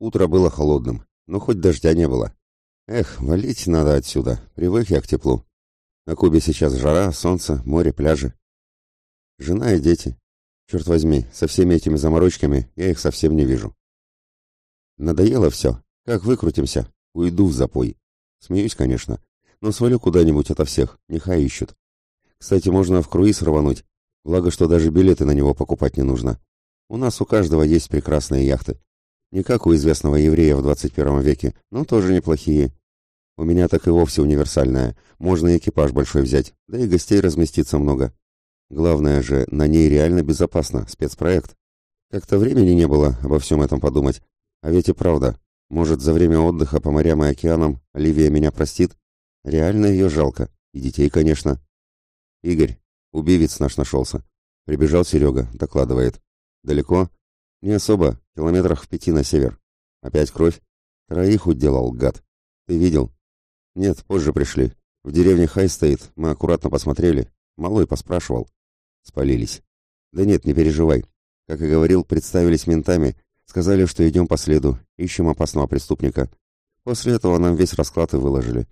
Утро было холодным, но хоть дождя не было. Эх, валить надо отсюда, привык я к теплу. На Кубе сейчас жара, солнце, море, пляжи. Жена и дети. Черт возьми, со всеми этими заморочками я их совсем не вижу. Надоело все. Как выкрутимся? Уйду в запой. Смеюсь, конечно, но свалю куда-нибудь ото всех, нехай ищут. Кстати, можно в круиз рвануть, благо, что даже билеты на него покупать не нужно. У нас у каждого есть прекрасные яхты. Не как у известного еврея в 21 веке, но тоже неплохие. У меня так и вовсе универсальная. Можно экипаж большой взять, да и гостей разместиться много. Главное же, на ней реально безопасно, спецпроект. Как-то времени не было обо всем этом подумать. А ведь и правда, может, за время отдыха по морям и океанам Оливия меня простит? Реально ее жалко. И детей, конечно. Игорь, убивец наш нашелся. Прибежал Серега, докладывает. Далеко? Не особо, километрах в пяти на север. Опять кровь? Троих уделал, гад. Ты видел? Нет, позже пришли. В деревне Хай стоит, мы аккуратно посмотрели. Малой поспрашивал. Спалились. Да нет, не переживай. Как и говорил, представились ментами, сказали, что идем по следу, ищем опасного преступника. После этого нам весь расклад и выложили.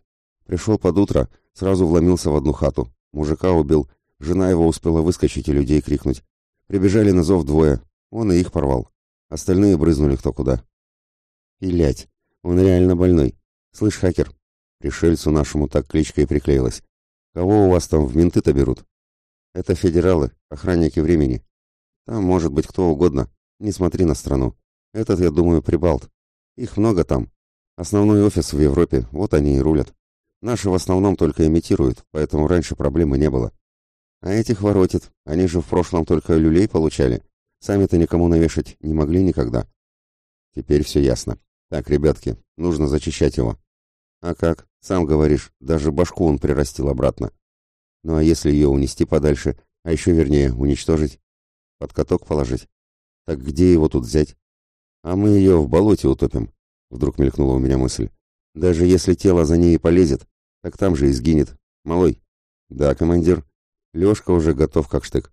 Пришел под утро, сразу вломился в одну хату. Мужика убил, жена его успела выскочить и людей крикнуть. Прибежали на зов двое, он и их порвал. Остальные брызнули кто куда. Пилять. Он реально больной. Слышь, хакер, пришельцу нашему так кличка и приклеилась. Кого у вас там в менты-то берут? Это федералы, охранники времени. Там может быть кто угодно. Не смотри на страну. Этот, я думаю, прибалт. Их много там. Основной офис в Европе, вот они и рулят. Наши в основном только имитируют, поэтому раньше проблемы не было. А этих воротит. Они же в прошлом только люлей получали. Сами-то никому навешать не могли никогда. Теперь все ясно. Так, ребятки, нужно зачищать его. А как? Сам говоришь, даже башку он прирастил обратно. Ну а если ее унести подальше, а еще вернее уничтожить? Под каток положить? Так где его тут взять? А мы ее в болоте утопим. Вдруг мелькнула у меня мысль. Даже если тело за ней полезет, так там же и сгинет. Малой. Да, командир. Лешка уже готов как штык.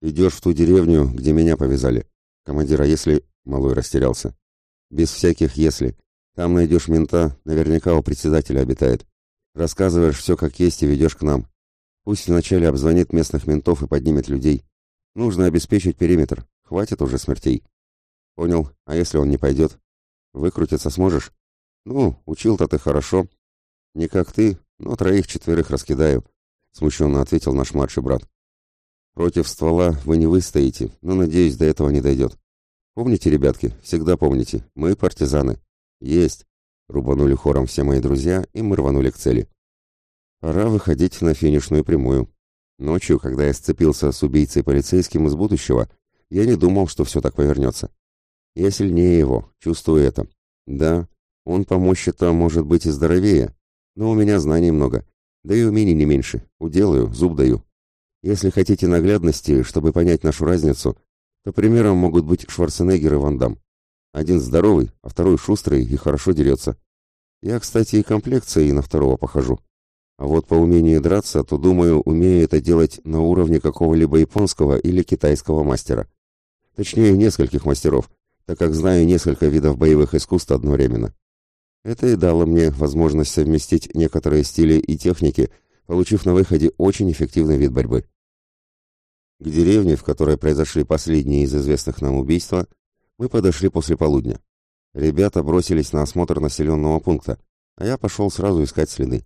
Идешь в ту деревню, где меня повязали. Командир, а если... Малой растерялся. Без всяких «если». Там найдешь мента, наверняка у председателя обитает. Рассказываешь все как есть и ведешь к нам. Пусть вначале обзвонит местных ментов и поднимет людей. Нужно обеспечить периметр. Хватит уже смертей. Понял. А если он не пойдет? Выкрутиться сможешь? Ну, учил-то ты хорошо. Не как ты, но троих-четверых раскидаю. Смущенно ответил наш младший брат. Против ствола вы не выстоите, но, надеюсь, до этого не дойдет. Помните, ребятки, всегда помните, мы партизаны. Есть. Рубанули хором все мои друзья, и мы рванули к цели. Пора выходить на финишную прямую. Ночью, когда я сцепился с убийцей полицейским из будущего, я не думал, что все так повернется. Я сильнее его, чувствую это. Да, он по мощи-то может быть и здоровее, но у меня знаний много, да и умений не меньше. Уделаю, зуб даю. Если хотите наглядности, чтобы понять нашу разницу, то примером могут быть Шварценеггер и Ван Дам. Один здоровый, а второй шустрый и хорошо дерется. Я, кстати, и комплекцией на второго похожу. А вот по умению драться, то, думаю, умею это делать на уровне какого-либо японского или китайского мастера. Точнее, нескольких мастеров, так как знаю несколько видов боевых искусств одновременно. Это и дало мне возможность совместить некоторые стили и техники получив на выходе очень эффективный вид борьбы. К деревне, в которой произошли последние из известных нам убийства, мы подошли после полудня. Ребята бросились на осмотр населенного пункта, а я пошел сразу искать следы.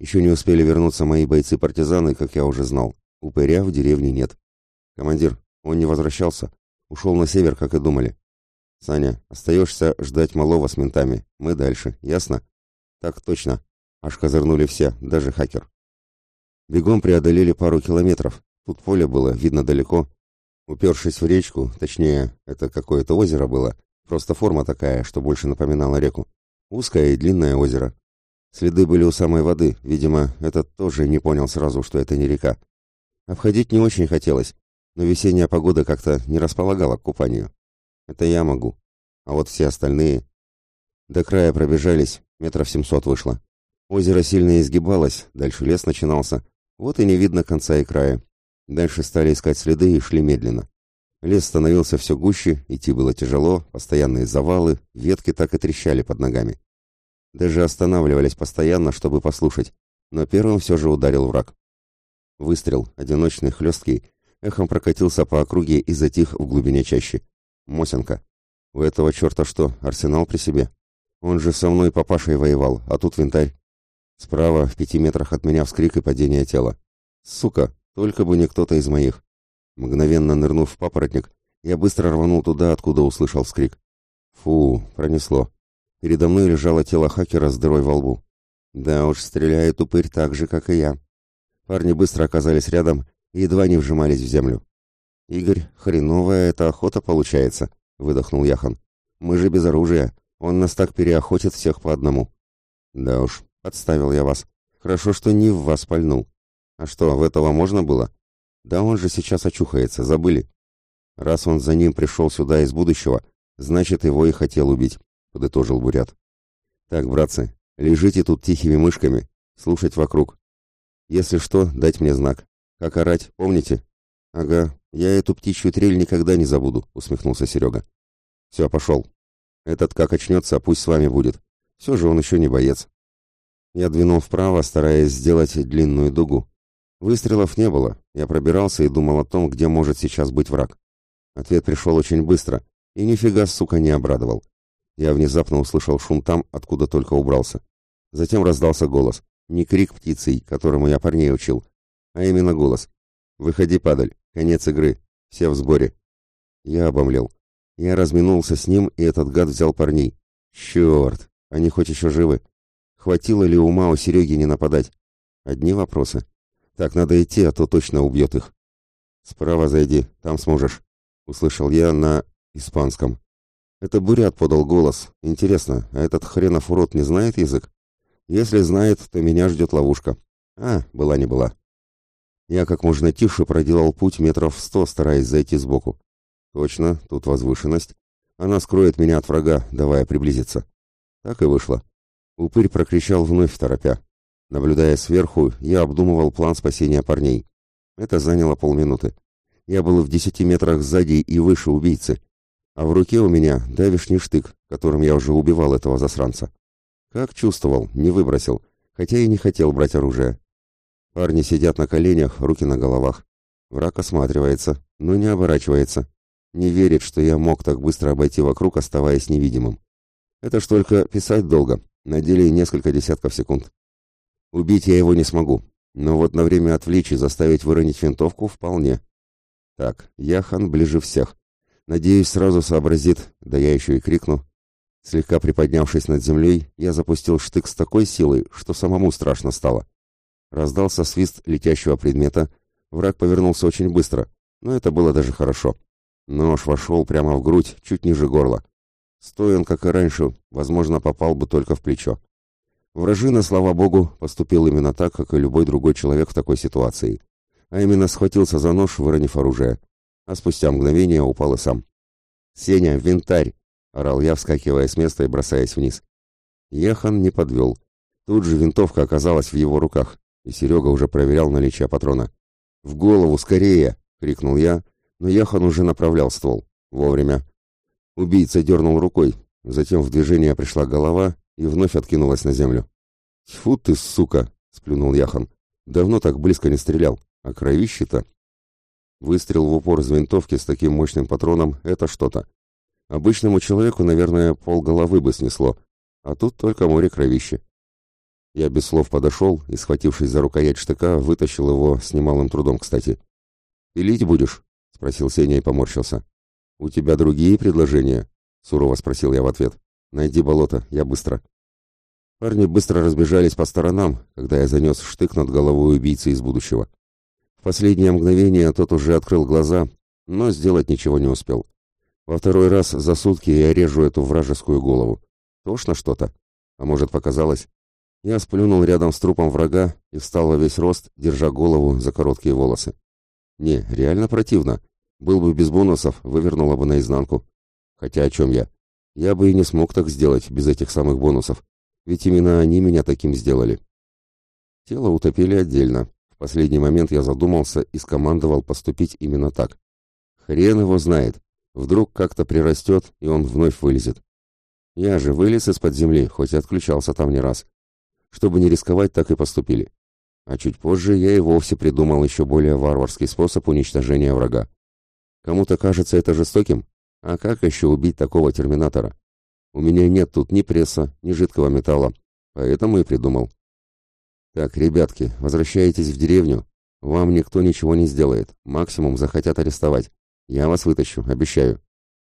Еще не успели вернуться мои бойцы-партизаны, как я уже знал. Упыря в деревне нет. Командир, он не возвращался. Ушел на север, как и думали. Саня, остаешься ждать малого с ментами. Мы дальше, ясно? Так точно. Аж козырнули все, даже хакер. Бегом преодолели пару километров. Тут поле было, видно далеко. Упершись в речку, точнее, это какое-то озеро было, просто форма такая, что больше напоминала реку. Узкое и длинное озеро. Следы были у самой воды, видимо, этот тоже не понял сразу, что это не река. Обходить не очень хотелось, но весенняя погода как-то не располагала к купанию. Это я могу. А вот все остальные... До края пробежались, метров семьсот вышло. Озеро сильно изгибалось, дальше лес начинался, вот и не видно конца и края. Дальше стали искать следы и шли медленно. Лес становился все гуще, идти было тяжело, постоянные завалы, ветки так и трещали под ногами. Даже останавливались постоянно, чтобы послушать, но первым все же ударил враг. Выстрел, одиночный, хлесткий, эхом прокатился по округе и затих в глубине чащи. Мосинка. У этого черта что, арсенал при себе? Он же со мной папашей воевал, а тут винтарь. Справа, в пяти метрах от меня, вскрик и падение тела. Сука, только бы не кто-то из моих. Мгновенно нырнув в папоротник, я быстро рванул туда, откуда услышал вскрик. Фу, пронесло. Передо мной лежало тело хакера с дырой во лбу. Да уж, стреляет упырь так же, как и я. Парни быстро оказались рядом и едва не вжимались в землю. «Игорь, хреновая эта охота получается», — выдохнул Яхан. «Мы же без оружия. Он нас так переохотит всех по одному». «Да уж, подставил я вас. Хорошо, что не в вас пальнул. А что, в этого можно было? Да он же сейчас очухается, забыли. Раз он за ним пришел сюда из будущего, значит, его и хотел убить, подытожил Бурят. Так, братцы, лежите тут тихими мышками, слушать вокруг. Если что, дать мне знак. Как орать, помните? Ага, я эту птичью трель никогда не забуду, усмехнулся Серега. Все, пошел. Этот как очнется, пусть с вами будет. Все же он еще не боец. Я двинул вправо, стараясь сделать длинную дугу. Выстрелов не было. Я пробирался и думал о том, где может сейчас быть враг. Ответ пришел очень быстро, и нифига, сука, не обрадовал. Я внезапно услышал шум там, откуда только убрался. Затем раздался голос. Не крик птицей, которому я парней учил, а именно голос. «Выходи, падаль, конец игры, все в сборе». Я обомлел. Я разминулся с ним, и этот гад взял парней. Черт, они хоть еще живы. Хватило ли ума у Сереги не нападать? Одни вопросы. Так, надо идти, а то точно убьет их. Справа зайди, там сможешь, услышал я на испанском. Это Бурят подал голос. Интересно, а этот хренов урод не знает язык? Если знает, то меня ждет ловушка. А, была не была. Я как можно тише проделал путь метров сто, стараясь зайти сбоку. Точно, тут возвышенность. Она скроет меня от врага, давая приблизиться. Так и вышло. Упырь прокричал вновь торопя. Наблюдая сверху, я обдумывал план спасения парней. Это заняло полминуты. Я был в десяти метрах сзади и выше убийцы, а в руке у меня давишний штык, которым я уже убивал этого засранца. Как чувствовал, не выбросил, хотя и не хотел брать оружие. Парни сидят на коленях, руки на головах. Враг осматривается, но не оборачивается. Не верит, что я мог так быстро обойти вокруг, оставаясь невидимым. Это ж только писать долго, на деле несколько десятков секунд. Убить я его не смогу, но вот на время отвлечь и заставить выронить винтовку вполне. Так, Яхан ближе всех. Надеюсь, сразу сообразит, да я еще и крикну. Слегка приподнявшись над землей, я запустил штык с такой силой, что самому страшно стало. Раздался свист летящего предмета, враг повернулся очень быстро, но это было даже хорошо. Нож вошел прямо в грудь, чуть ниже горла. Стоян, как и раньше, возможно, попал бы только в плечо. Вражина, слава богу, поступил именно так, как и любой другой человек в такой ситуации. А именно схватился за нож, выронив оружие. А спустя мгновение упал и сам. «Сеня, винтарь!» — орал я, вскакивая с места и бросаясь вниз. Ехан не подвел. Тут же винтовка оказалась в его руках, и Серега уже проверял наличие патрона. «В голову, скорее!» — крикнул я, но Ехан уже направлял ствол. Вовремя. Убийца дернул рукой, затем в движение пришла голова, и вновь откинулась на землю. «Тьфу ты, сука!» — сплюнул Яхан. «Давно так близко не стрелял, а кровище-то...» Выстрел в упор из винтовки с таким мощным патроном — это что-то. Обычному человеку, наверное, пол головы бы снесло, а тут только море кровищи. Я без слов подошел и, схватившись за рукоять штыка, вытащил его с немалым трудом, кстати. «Пилить будешь?» — спросил Сеня и поморщился. «У тебя другие предложения?» — сурово спросил я в ответ. Найди болото, я быстро. Парни быстро разбежались по сторонам, когда я занес штык над головой убийцы из будущего. В последнее мгновение тот уже открыл глаза, но сделать ничего не успел. Во второй раз за сутки я режу эту вражескую голову. Тошно что-то? А может, показалось? Я сплюнул рядом с трупом врага и встал во весь рост, держа голову за короткие волосы. Не, реально противно. Был бы без бонусов, вывернула бы наизнанку. Хотя о чем я? Я бы и не смог так сделать без этих самых бонусов, ведь именно они меня таким сделали. Тело утопили отдельно. В последний момент я задумался и скомандовал поступить именно так. Хрен его знает. Вдруг как-то прирастет, и он вновь вылезет. Я же вылез из-под земли, хоть и отключался там не раз. Чтобы не рисковать, так и поступили. А чуть позже я и вовсе придумал еще более варварский способ уничтожения врага. Кому-то кажется это жестоким? А как еще убить такого терминатора? У меня нет тут ни пресса, ни жидкого металла, поэтому и придумал. Так, ребятки, возвращайтесь в деревню. Вам никто ничего не сделает, максимум захотят арестовать. Я вас вытащу, обещаю.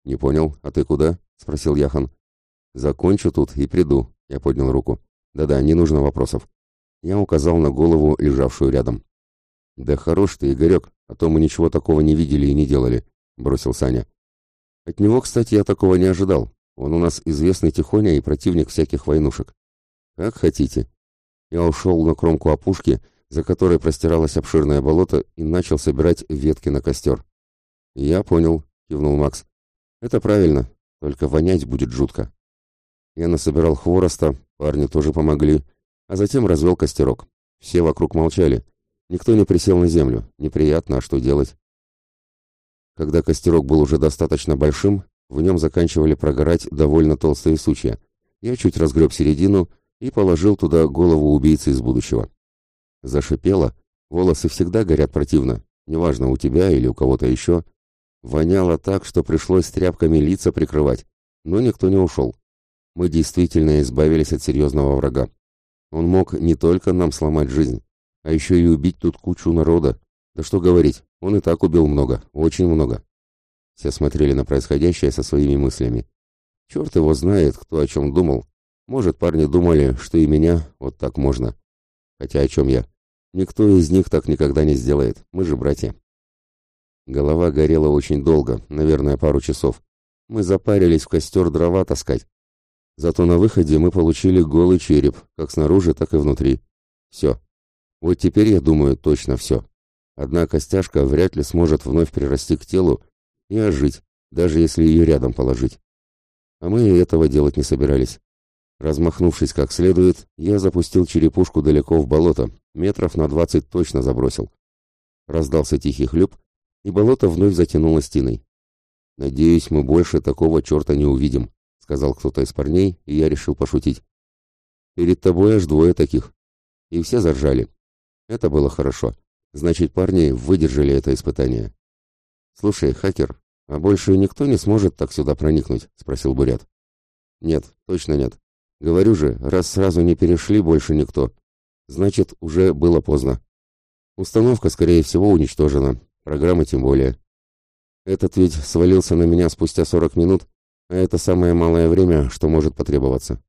Не понял, а ты куда? Спросил Яхан. Закончу тут и приду. Я поднял руку. Да-да, не нужно вопросов. Я указал на голову, лежавшую рядом. Да хорош ты, Игорек, а то мы ничего такого не видели и не делали, бросил Саня. От него, кстати, я такого не ожидал. Он у нас известный тихоня и противник всяких войнушек. Как хотите. Я ушел на кромку опушки, за которой простиралось обширное болото, и начал собирать ветки на костер. «Я понял», — кивнул Макс. «Это правильно, только вонять будет жутко». Я насобирал хвороста, парни тоже помогли, а затем развел костерок. Все вокруг молчали. Никто не присел на землю. Неприятно, а что делать? Когда костерок был уже достаточно большим, в нем заканчивали прогорать довольно толстые сучья. Я чуть разгреб середину и положил туда голову убийцы из будущего. Зашипело. Волосы всегда горят противно. Неважно, у тебя или у кого-то еще. Воняло так, что пришлось тряпками лица прикрывать. Но никто не ушел. Мы действительно избавились от серьезного врага. Он мог не только нам сломать жизнь, а еще и убить тут кучу народа. Да что говорить, он и так убил много, очень много. Все смотрели на происходящее со своими мыслями. Черт его знает, кто о чем думал. Может, парни думали, что и меня вот так можно. Хотя о чем я? Никто из них так никогда не сделает. Мы же братья. Голова горела очень долго, наверное, пару часов. Мы запарились в костер дрова таскать. Зато на выходе мы получили голый череп, как снаружи, так и внутри. Все. Вот теперь, я думаю, точно все. Одна костяшка вряд ли сможет вновь прирасти к телу и ожить, даже если ее рядом положить. А мы и этого делать не собирались. Размахнувшись как следует, я запустил черепушку далеко в болото, метров на двадцать точно забросил. Раздался тихий хлюп, и болото вновь затянуло стеной. Надеюсь, мы больше такого черта не увидим сказал кто-то из парней, и я решил пошутить. Перед тобой аж двое таких. И все заржали. Это было хорошо. Значит, парни выдержали это испытание. Слушай, хакер, а больше никто не сможет так сюда проникнуть, спросил Бурят. Нет, точно нет. Говорю же, раз сразу не перешли больше никто, значит, уже было поздно. Установка, скорее всего, уничтожена, программа тем более. Этот ведь свалился на меня спустя сорок минут, а это самое малое время, что может потребоваться.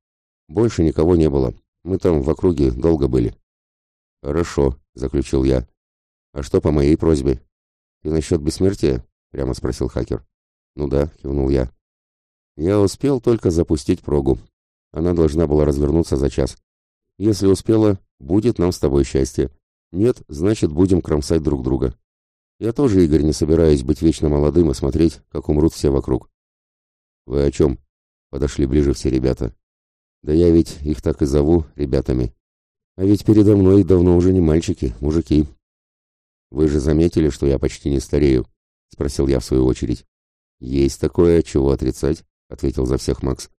Больше никого не было. Мы там в округе долго были. Хорошо, заключил я. А что по моей просьбе? Ты насчет бессмертия? Прямо спросил хакер. Ну да, кивнул я. Я успел только запустить прогу. Она должна была развернуться за час. Если успела, будет нам с тобой счастье. Нет, значит, будем кромсать друг друга. Я тоже, Игорь, не собираюсь быть вечно молодым и смотреть, как умрут все вокруг. «Вы о чем?» Подошли ближе все ребята. «Да я ведь их так и зову ребятами. А ведь передо мной давно уже не мальчики, мужики». «Вы же заметили, что я почти не старею?» Спросил я в свою очередь. «Есть такое, чего отрицать?» Ответил за всех Макс.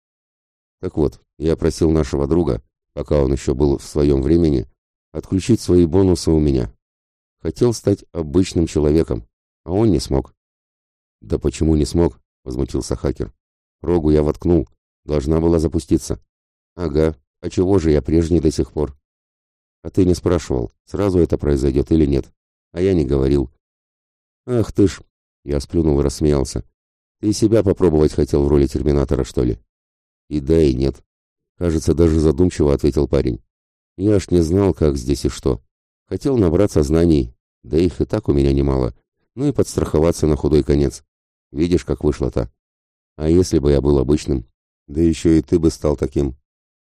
«Так вот, я просил нашего друга, пока он еще был в своем времени, отключить свои бонусы у меня. Хотел стать обычным человеком, а он не смог». «Да почему не смог?» — возмутился хакер. Рогу я воткнул. Должна была запуститься. Ага. А чего же я прежний до сих пор? А ты не спрашивал, сразу это произойдет или нет. А я не говорил. Ах ты ж. Я сплюнул и рассмеялся. Ты себя попробовать хотел в роли терминатора, что ли? И да, и нет. Кажется, даже задумчиво ответил парень. Я аж не знал, как здесь и что. Хотел набраться знаний, да их и так у меня немало. Ну и подстраховаться на худой конец. Видишь, как вышло-то. А если бы я был обычным? Да еще и ты бы стал таким.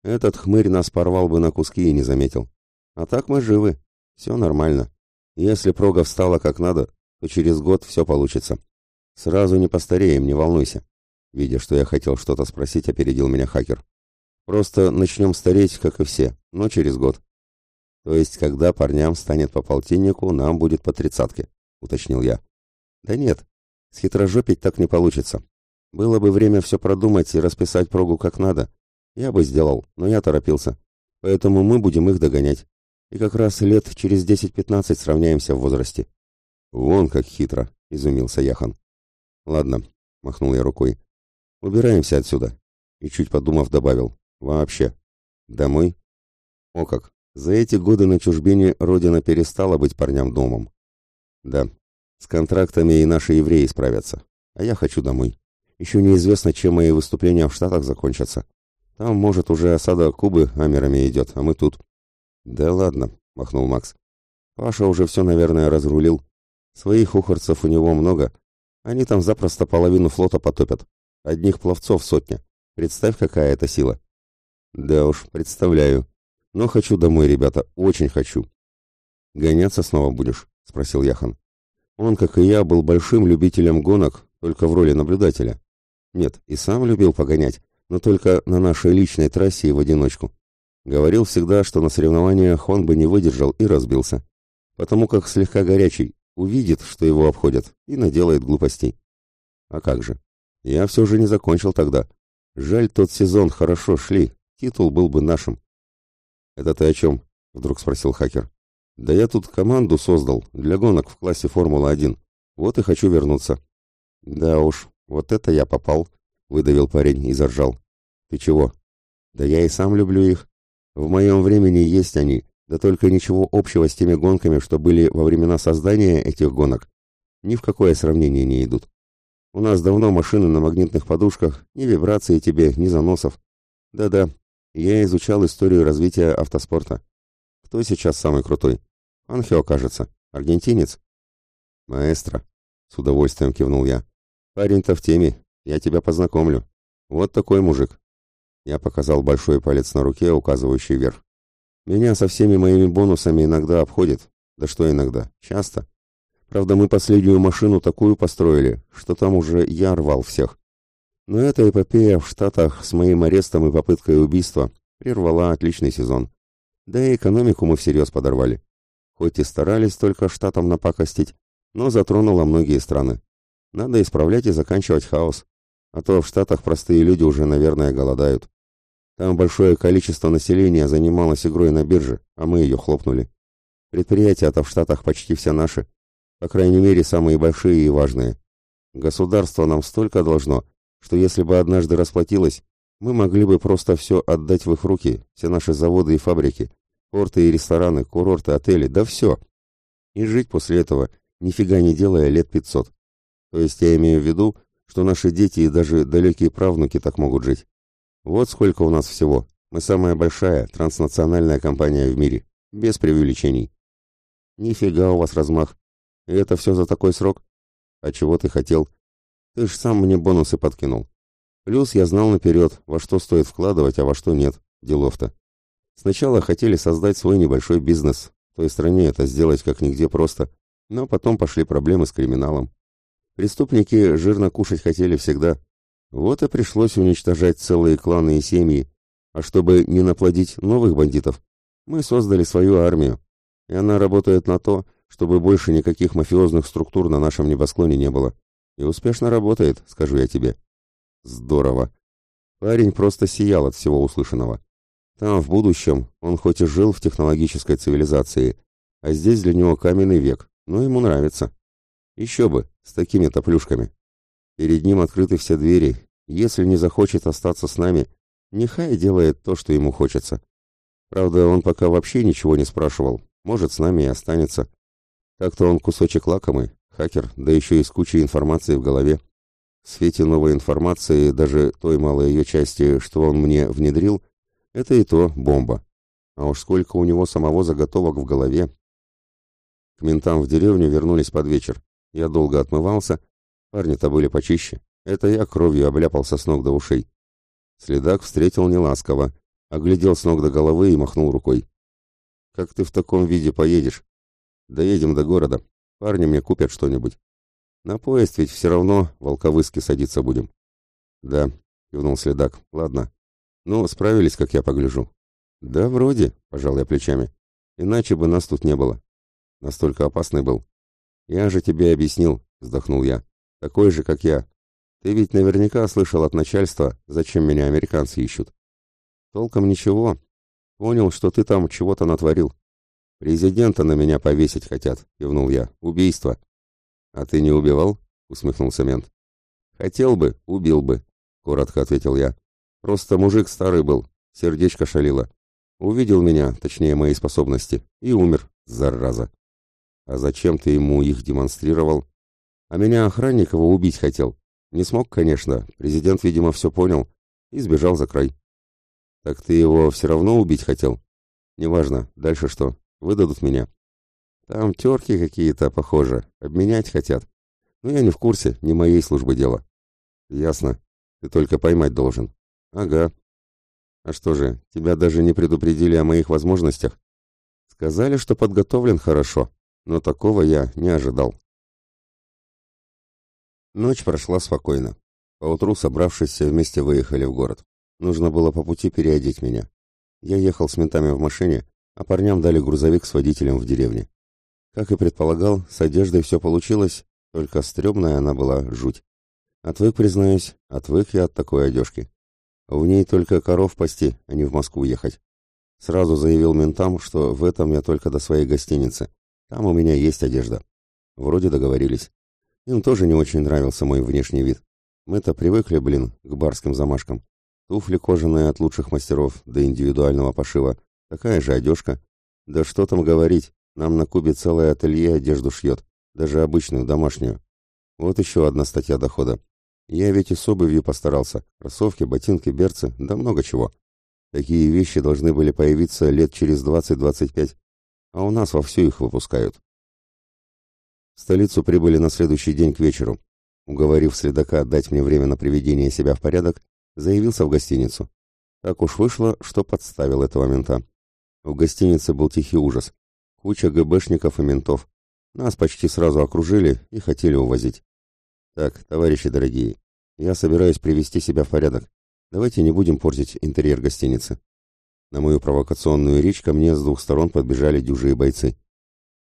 Этот хмырь нас порвал бы на куски и не заметил. А так мы живы. Все нормально. Если прога встала как надо, то через год все получится. Сразу не постареем, не волнуйся. Видя, что я хотел что-то спросить, опередил меня хакер. Просто начнем стареть, как и все, но через год. То есть, когда парням станет по полтиннику, нам будет по тридцатке, уточнил я. Да нет, Схитрожопить так не получится. Было бы время все продумать и расписать прогу как надо. Я бы сделал, но я торопился. Поэтому мы будем их догонять. И как раз лет через 10-15 сравняемся в возрасте. Вон как хитро, изумился Яхан. Ладно, махнул я рукой. Убираемся отсюда. И чуть подумав, добавил. Вообще. Домой? О как. За эти годы на чужбине родина перестала быть парням домом. Да, с контрактами и наши евреи справятся. А я хочу домой. Еще неизвестно, чем мои выступления в Штатах закончатся. Там, может, уже осада Кубы амерами идет, а мы тут. Да ладно, махнул Макс. Паша уже все, наверное, разрулил. Своих ухарцев у него много. Они там запросто половину флота потопят. Одних пловцов сотня. Представь, какая это сила. Да уж, представляю. Но хочу домой, ребята, очень хочу. Гоняться снова будешь? Спросил Яхан. Он, как и я, был большим любителем гонок, только в роли наблюдателя. Нет, и сам любил погонять, но только на нашей личной трассе и в одиночку. Говорил всегда, что на соревнованиях он бы не выдержал и разбился. Потому как слегка горячий, увидит, что его обходят, и наделает глупостей. А как же? Я все же не закончил тогда. Жаль, тот сезон хорошо шли, титул был бы нашим. «Это ты о чем?» — вдруг спросил хакер. «Да я тут команду создал для гонок в классе Формула-1. Вот и хочу вернуться». «Да уж, вот это я попал», — выдавил парень и заржал. «Ты чего?» «Да я и сам люблю их. В моем времени есть они, да только ничего общего с теми гонками, что были во времена создания этих гонок. Ни в какое сравнение не идут. У нас давно машины на магнитных подушках, ни вибрации тебе, ни заносов. Да-да, я изучал историю развития автоспорта. Кто сейчас самый крутой? Анхео, кажется. Аргентинец? Маэстро. С удовольствием кивнул я. Парень-то в теме. Я тебя познакомлю. Вот такой мужик. Я показал большой палец на руке, указывающий вверх. Меня со всеми моими бонусами иногда обходит. Да что иногда? Часто. Правда, мы последнюю машину такую построили, что там уже я рвал всех. Но эта эпопея в Штатах с моим арестом и попыткой убийства прервала отличный сезон. Да и экономику мы всерьез подорвали. Хоть и старались только Штатам напакостить, но затронула многие страны. Надо исправлять и заканчивать хаос. А то в Штатах простые люди уже, наверное, голодают. Там большое количество населения занималось игрой на бирже, а мы ее хлопнули. Предприятия-то в Штатах почти все наши. По крайней мере, самые большие и важные. Государство нам столько должно, что если бы однажды расплатилось, мы могли бы просто все отдать в их руки, все наши заводы и фабрики, порты и рестораны, курорты, отели, да все. И жить после этого, нифига не делая, лет пятьсот. То есть я имею в виду, что наши дети и даже далекие правнуки так могут жить. Вот сколько у нас всего. Мы самая большая транснациональная компания в мире. Без преувеличений. Нифига у вас размах. И это все за такой срок? А чего ты хотел? Ты ж сам мне бонусы подкинул. Плюс я знал наперед, во что стоит вкладывать, а во что нет. Делов-то. Сначала хотели создать свой небольшой бизнес. В той стране это сделать как нигде просто. Но потом пошли проблемы с криминалом. Преступники жирно кушать хотели всегда. Вот и пришлось уничтожать целые кланы и семьи. А чтобы не наплодить новых бандитов, мы создали свою армию. И она работает на то, чтобы больше никаких мафиозных структур на нашем небосклоне не было. И успешно работает, скажу я тебе. Здорово. Парень просто сиял от всего услышанного. Там, в будущем, он хоть и жил в технологической цивилизации, а здесь для него каменный век, но ему нравится. Еще бы, с такими-то плюшками. Перед ним открыты все двери, если не захочет остаться с нами, нехай делает то, что ему хочется. Правда, он пока вообще ничего не спрашивал, может, с нами и останется. Так-то он кусочек лакомый, хакер, да еще и с кучей информации в голове. В свете новой информации, даже той малой ее части, что он мне внедрил, это и то бомба. А уж сколько у него самого заготовок в голове. К ментам в деревню вернулись под вечер. Я долго отмывался, парни-то были почище. Это я кровью обляпался с ног до ушей. Следак встретил неласково, оглядел с ног до головы и махнул рукой. «Как ты в таком виде поедешь? Доедем до города. Парни мне купят что-нибудь. На поезд ведь все равно волковыски садиться будем». «Да», — кивнул следак, — «ладно. Ну, справились, как я погляжу». «Да, вроде», — пожал я плечами. «Иначе бы нас тут не было. Настолько опасный был». «Я же тебе объяснил», — вздохнул я. Такой же, как я. Ты ведь наверняка слышал от начальства, зачем меня американцы ищут. Толком ничего. Понял, что ты там чего-то натворил. Президента на меня повесить хотят, кивнул я. Убийство. А ты не убивал? усмехнулся мент. Хотел бы, убил бы, коротко ответил я. Просто мужик старый был, сердечко шалило. Увидел меня, точнее мои способности, и умер, зараза. А зачем ты ему их демонстрировал? А меня охранник его убить хотел. Не смог, конечно, президент, видимо, все понял и сбежал за край. Так ты его все равно убить хотел? Неважно, дальше что, выдадут меня? Там терки какие-то, похоже, обменять хотят. Но я не в курсе, не моей службы дело. Ясно, ты только поймать должен. Ага. А что же, тебя даже не предупредили о моих возможностях? Сказали, что подготовлен хорошо, но такого я не ожидал. Ночь прошла спокойно. Поутру, собравшись, все вместе выехали в город. Нужно было по пути переодеть меня. Я ехал с ментами в машине, а парням дали грузовик с водителем в деревне. Как и предполагал, с одеждой все получилось, только стрёмная она была жуть. Отвык, признаюсь, отвык я от такой одежки. В ней только коров пасти, а не в Москву ехать. Сразу заявил ментам, что в этом я только до своей гостиницы. Там у меня есть одежда. Вроде договорились. Им тоже не очень нравился мой внешний вид. Мы-то привыкли, блин, к барским замашкам. Туфли кожаные от лучших мастеров, до индивидуального пошива. Такая же одежка. Да что там говорить, нам на Кубе целое ателье одежду шьет. Даже обычную, домашнюю. Вот еще одна статья дохода. Я ведь и с обувью постарался. Кроссовки, ботинки, берцы, да много чего. Такие вещи должны были появиться лет через 20-25, а у нас вовсю их выпускают. В столицу прибыли на следующий день к вечеру. Уговорив следака дать мне время на приведение себя в порядок, заявился в гостиницу. Так уж вышло, что подставил этого мента. В гостинице был тихий ужас. Куча ГБшников и ментов. Нас почти сразу окружили и хотели увозить. Так, товарищи дорогие, я собираюсь привести себя в порядок. Давайте не будем портить интерьер гостиницы. На мою провокационную речь ко мне с двух сторон подбежали дюжие бойцы.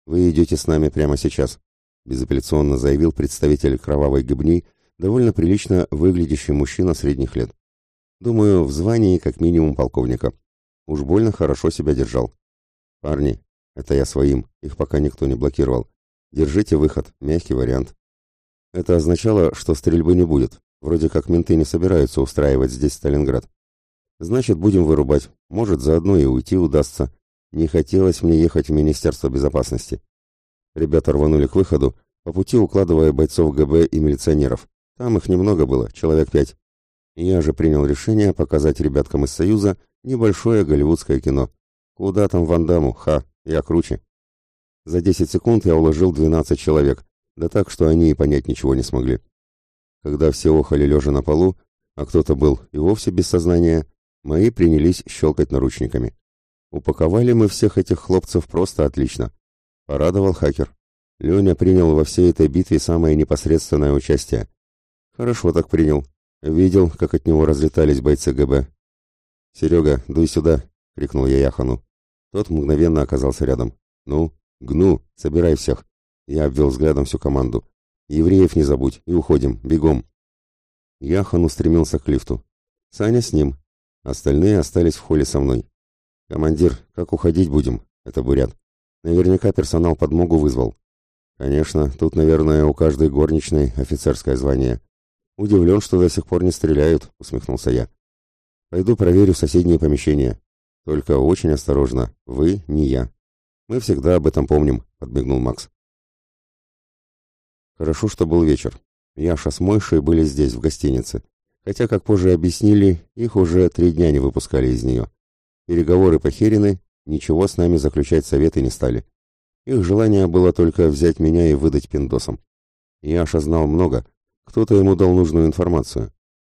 Вы идете с нами прямо сейчас, безапелляционно заявил представитель кровавой гибни, довольно прилично выглядящий мужчина средних лет. Думаю, в звании как минимум полковника. Уж больно хорошо себя держал. Парни, это я своим, их пока никто не блокировал. Держите выход, мягкий вариант. Это означало, что стрельбы не будет. Вроде как менты не собираются устраивать здесь Сталинград. Значит, будем вырубать. Может, заодно и уйти удастся. Не хотелось мне ехать в Министерство безопасности. Ребята рванули к выходу, по пути укладывая бойцов ГБ и милиционеров. Там их немного было, человек пять. Я же принял решение показать ребяткам из Союза небольшое голливудское кино. Куда там Ван Даму? Ха, я круче. За 10 секунд я уложил 12 человек, да так, что они и понять ничего не смогли. Когда все охали лежа на полу, а кто-то был и вовсе без сознания, мои принялись щелкать наручниками. Упаковали мы всех этих хлопцев просто отлично. Порадовал хакер. Леня принял во всей этой битве самое непосредственное участие. Хорошо так принял. Видел, как от него разлетались бойцы ГБ. «Серега, дуй сюда!» — крикнул я Яхану. Тот мгновенно оказался рядом. «Ну, гну, собирай всех!» Я обвел взглядом всю команду. «Евреев не забудь, и уходим, бегом!» Яхан устремился к лифту. Саня с ним. Остальные остались в холле со мной. «Командир, как уходить будем?» Это Бурят. Наверняка персонал подмогу вызвал. Конечно, тут, наверное, у каждой горничной офицерское звание. Удивлен, что до сих пор не стреляют, усмехнулся я. Пойду проверю соседние помещения. Только очень осторожно, вы не я. Мы всегда об этом помним, подмигнул Макс. Хорошо, что был вечер. Яша с Мойшей были здесь, в гостинице. Хотя, как позже объяснили, их уже три дня не выпускали из нее. Переговоры похерены, ничего с нами заключать советы не стали. Их желание было только взять меня и выдать пиндосам. Яша знал много, кто-то ему дал нужную информацию.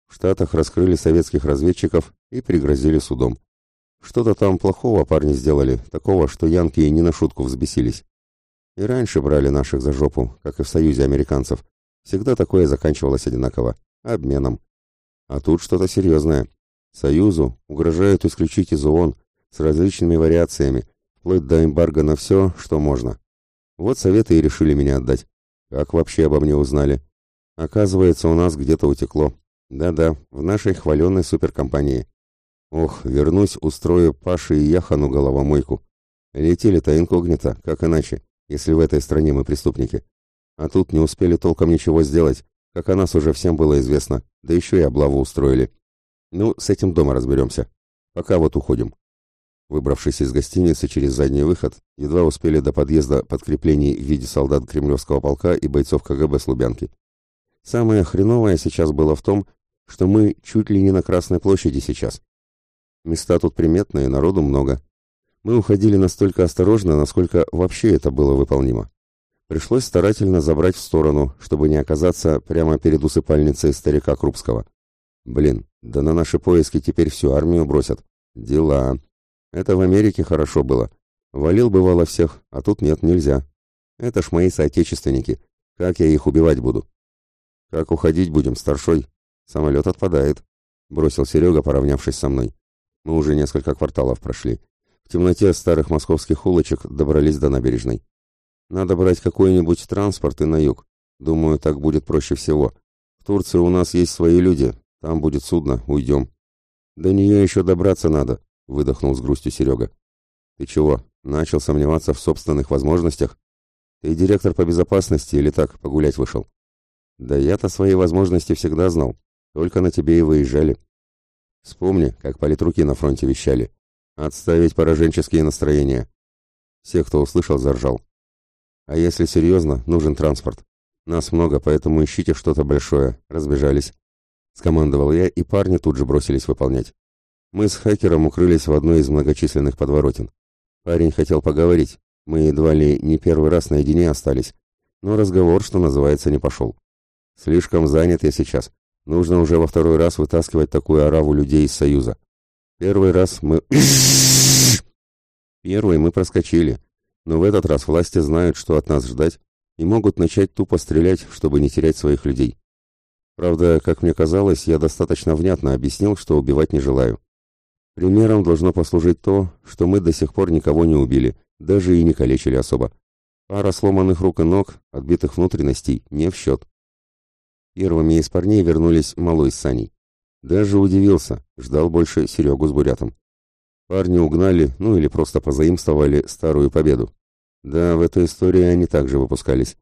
В Штатах раскрыли советских разведчиков и пригрозили судом. Что-то там плохого парни сделали, такого, что янки не на шутку взбесились. И раньше брали наших за жопу, как и в Союзе американцев. Всегда такое заканчивалось одинаково – обменом. А тут что-то серьезное. Союзу угрожают исключить из ООН с различными вариациями, вплоть до эмбарго на все, что можно. Вот советы и решили меня отдать. Как вообще обо мне узнали? Оказывается, у нас где-то утекло. Да-да, в нашей хваленной суперкомпании. Ох, вернусь, устрою Паше и Яхану головомойку. Летели-то инкогнито, как иначе, если в этой стране мы преступники. А тут не успели толком ничего сделать, как о нас уже всем было известно, да еще и облаву устроили. Ну, с этим дома разберемся. Пока вот уходим. Выбравшись из гостиницы через задний выход, едва успели до подъезда подкреплений в виде солдат Кремлевского полка и бойцов КГБ с Лубянки. Самое хреновое сейчас было в том, что мы чуть ли не на Красной площади сейчас. Места тут приметные, народу много. Мы уходили настолько осторожно, насколько вообще это было выполнимо. Пришлось старательно забрать в сторону, чтобы не оказаться прямо перед усыпальницей старика Крупского. Блин, да на наши поиски теперь всю армию бросят. Дела. Это в Америке хорошо было. Валил бывало всех, а тут нет, нельзя. Это ж мои соотечественники. Как я их убивать буду? Как уходить будем, старшой? Самолет отпадает. Бросил Серега, поравнявшись со мной. Мы уже несколько кварталов прошли. В темноте старых московских улочек добрались до набережной. Надо брать какой-нибудь транспорт и на юг. Думаю, так будет проще всего. В Турции у нас есть свои люди. Там будет судно, уйдем. До нее еще добраться надо, выдохнул с грустью Серега. Ты чего, начал сомневаться в собственных возможностях? Ты директор по безопасности или так, погулять вышел? Да я-то свои возможности всегда знал. Только на тебе и выезжали. Вспомни, как политруки на фронте вещали. Отставить пораженческие настроения. Все, кто услышал, заржал. А если серьезно, нужен транспорт. Нас много, поэтому ищите что-то большое. Разбежались. Скомандовал я, и парни тут же бросились выполнять. Мы с хакером укрылись в одной из многочисленных подворотен. Парень хотел поговорить. Мы едва ли не первый раз наедине остались. Но разговор, что называется, не пошел. Слишком занят я сейчас. Нужно уже во второй раз вытаскивать такую ораву людей из Союза. Первый раз мы... Первый мы проскочили. Но в этот раз власти знают, что от нас ждать, и могут начать тупо стрелять, чтобы не терять своих людей. Правда, как мне казалось, я достаточно внятно объяснил, что убивать не желаю. Примером должно послужить то, что мы до сих пор никого не убили, даже и не калечили особо. Пара сломанных рук и ног, отбитых внутренностей, не в счет. Первыми из парней вернулись Малой с Саней. Даже удивился, ждал больше Серегу с Бурятом. Парни угнали, ну или просто позаимствовали старую победу. Да, в этой истории они также выпускались.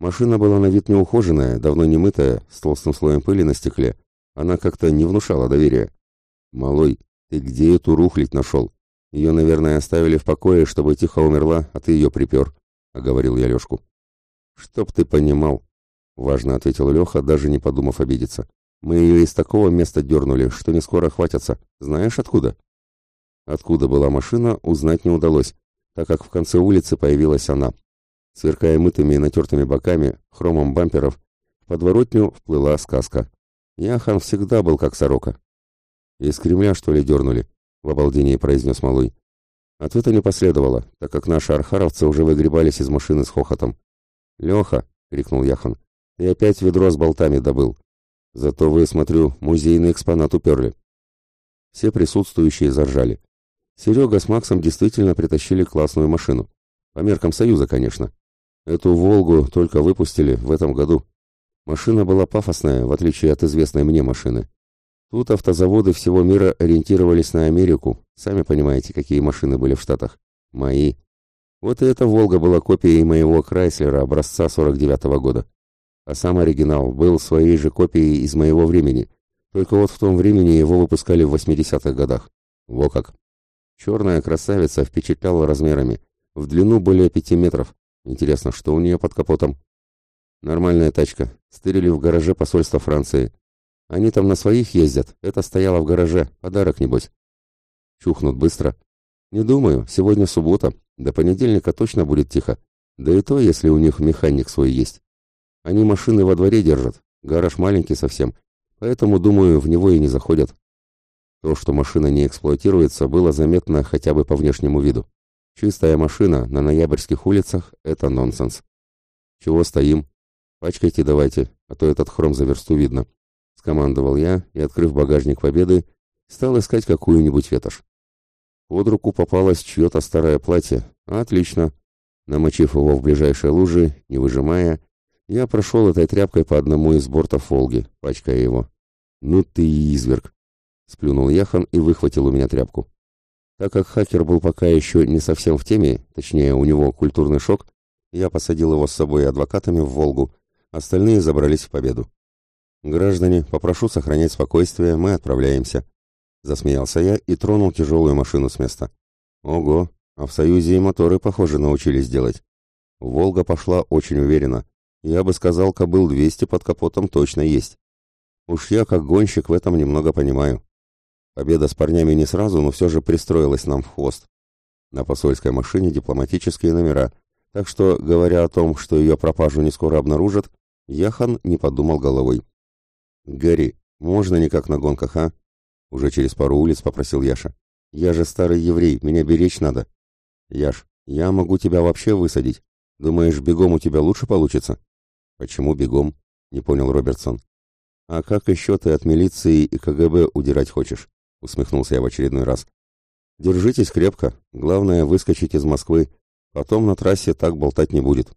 Машина была на вид неухоженная, давно не мытая, с толстым слоем пыли на стекле. Она как-то не внушала доверия. «Малой, ты где эту рухлить нашел? Ее, наверное, оставили в покое, чтобы тихо умерла, а ты ее припер», — оговорил я Лешку. «Чтоб ты понимал, Важно ответил Леха, даже не подумав обидеться. Мы ее из такого места дернули, что не скоро хватятся. Знаешь откуда? Откуда была машина, узнать не удалось, так как в конце улицы появилась она. Сверкая мытыми и натертыми боками, хромом бамперов, в подворотню вплыла сказка. Яхан всегда был как сорока. «Из Кремля, что ли, дернули?» — в обалдении произнес Малый. Ответа не последовало, так как наши архаровцы уже выгребались из машины с хохотом. «Леха!» — крикнул Яхан. И опять ведро с болтами добыл. Зато вы, смотрю, музейный экспонат уперли. Все присутствующие заржали. Серега с Максом действительно притащили классную машину. По меркам Союза, конечно. Эту «Волгу» только выпустили в этом году. Машина была пафосная, в отличие от известной мне машины. Тут автозаводы всего мира ориентировались на Америку. Сами понимаете, какие машины были в Штатах. Мои. Вот и эта «Волга» была копией моего Крайслера образца 49 -го года а сам оригинал был своей же копией из моего времени. Только вот в том времени его выпускали в 80-х годах. Во как! Черная красавица впечатляла размерами. В длину более пяти метров. Интересно, что у нее под капотом? Нормальная тачка. Стырили в гараже посольства Франции. Они там на своих ездят. Это стояло в гараже. Подарок, небось. Чухнут быстро. Не думаю. Сегодня суббота. До понедельника точно будет тихо. Да и то, если у них механик свой есть. Они машины во дворе держат, гараж маленький совсем, поэтому, думаю, в него и не заходят. То, что машина не эксплуатируется, было заметно хотя бы по внешнему виду. Чистая машина на ноябрьских улицах – это нонсенс. Чего стоим? Пачкайте давайте, а то этот хром за версту видно. Скомандовал я и, открыв багажник Победы, стал искать какую-нибудь ветошь. Под руку попалось чье-то старое платье. Отлично. Намочив его в ближайшей луже, не выжимая, Я прошел этой тряпкой по одному из бортов Волги, пачкая его. «Ну ты изверг!» — сплюнул Яхан и выхватил у меня тряпку. Так как хакер был пока еще не совсем в теме, точнее, у него культурный шок, я посадил его с собой адвокатами в «Волгу», остальные забрались в победу. «Граждане, попрошу сохранять спокойствие, мы отправляемся». Засмеялся я и тронул тяжелую машину с места. «Ого, а в Союзе и моторы, похоже, научились делать». «Волга» пошла очень уверенно. Я бы сказал, кобыл 200 под капотом точно есть. Уж я, как гонщик, в этом немного понимаю. Победа с парнями не сразу, но все же пристроилась нам в хвост. На посольской машине дипломатические номера, так что, говоря о том, что ее пропажу не скоро обнаружат, Яхан не подумал головой. «Гарри, можно никак на гонках, а?» Уже через пару улиц попросил Яша. «Я же старый еврей, меня беречь надо». «Яш, я могу тебя вообще высадить. Думаешь, бегом у тебя лучше получится?» «Почему бегом?» — не понял Робертсон. «А как еще ты от милиции и КГБ удирать хочешь?» — усмехнулся я в очередной раз. «Держитесь крепко. Главное, выскочить из Москвы. Потом на трассе так болтать не будет».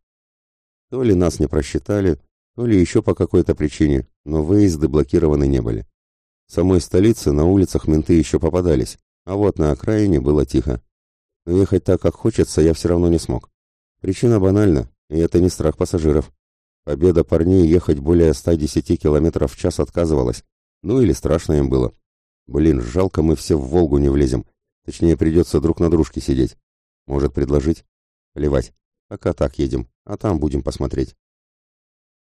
То ли нас не просчитали, то ли еще по какой-то причине, но выезды блокированы не были. В самой столице на улицах менты еще попадались, а вот на окраине было тихо. Но ехать так, как хочется, я все равно не смог. Причина банальна, и это не страх пассажиров. Победа парней ехать более 110 км в час отказывалась. Ну или страшно им было. Блин, жалко мы все в Волгу не влезем. Точнее, придется друг на дружке сидеть. Может, предложить? Плевать. Пока так едем, а там будем посмотреть.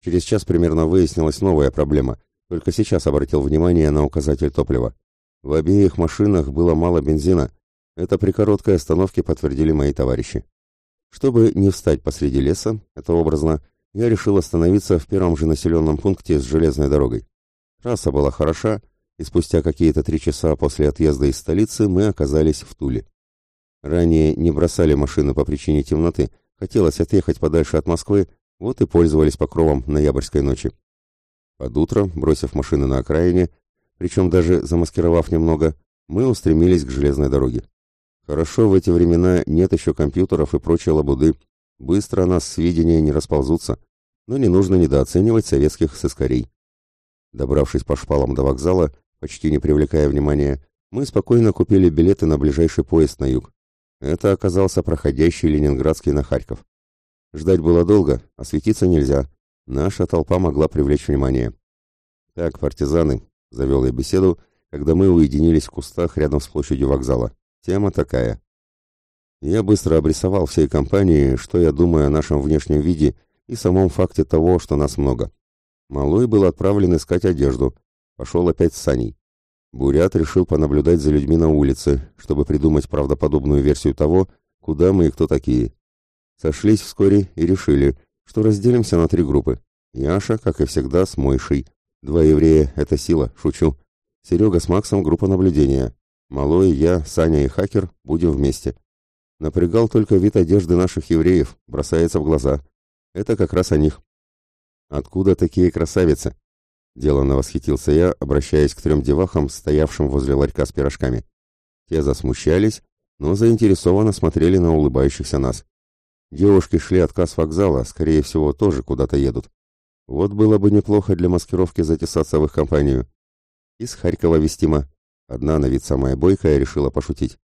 Через час примерно выяснилась новая проблема. Только сейчас обратил внимание на указатель топлива. В обеих машинах было мало бензина. Это при короткой остановке подтвердили мои товарищи. Чтобы не встать посреди леса, это образно, я решил остановиться в первом же населенном пункте с железной дорогой. Трасса была хороша, и спустя какие-то три часа после отъезда из столицы мы оказались в Туле. Ранее не бросали машины по причине темноты, хотелось отъехать подальше от Москвы, вот и пользовались покровом ноябрьской ночи. Под утро, бросив машины на окраине, причем даже замаскировав немного, мы устремились к железной дороге. Хорошо в эти времена нет еще компьютеров и прочей лабуды, быстро нас сведения не расползутся, но не нужно недооценивать советских сыскарей. Добравшись по шпалам до вокзала, почти не привлекая внимания, мы спокойно купили билеты на ближайший поезд на юг. Это оказался проходящий Ленинградский на Харьков. Ждать было долго, осветиться нельзя. Наша толпа могла привлечь внимание. «Так, партизаны», — завел я беседу, когда мы уединились в кустах рядом с площадью вокзала. Тема такая. Я быстро обрисовал всей компании, что я думаю о нашем внешнем виде и самом факте того, что нас много. Малой был отправлен искать одежду. Пошел опять с Саней. Бурят решил понаблюдать за людьми на улице, чтобы придумать правдоподобную версию того, куда мы и кто такие. Сошлись вскоре и решили, что разделимся на три группы. Яша, как и всегда, с Мойшей. Два еврея — это сила, шучу. Серега с Максом — группа наблюдения. Малой, я, Саня и Хакер будем вместе. Напрягал только вид одежды наших евреев, бросается в глаза. Это как раз о них. Откуда такие красавицы? Деланно восхитился я, обращаясь к трем девахам, стоявшим возле ларька с пирожками. Те засмущались, но заинтересованно смотрели на улыбающихся нас. Девушки шли от касс вокзала, скорее всего, тоже куда-то едут. Вот было бы неплохо для маскировки затесаться в их компанию. Из Харькова вестима. Одна на вид самая бойкая решила пошутить.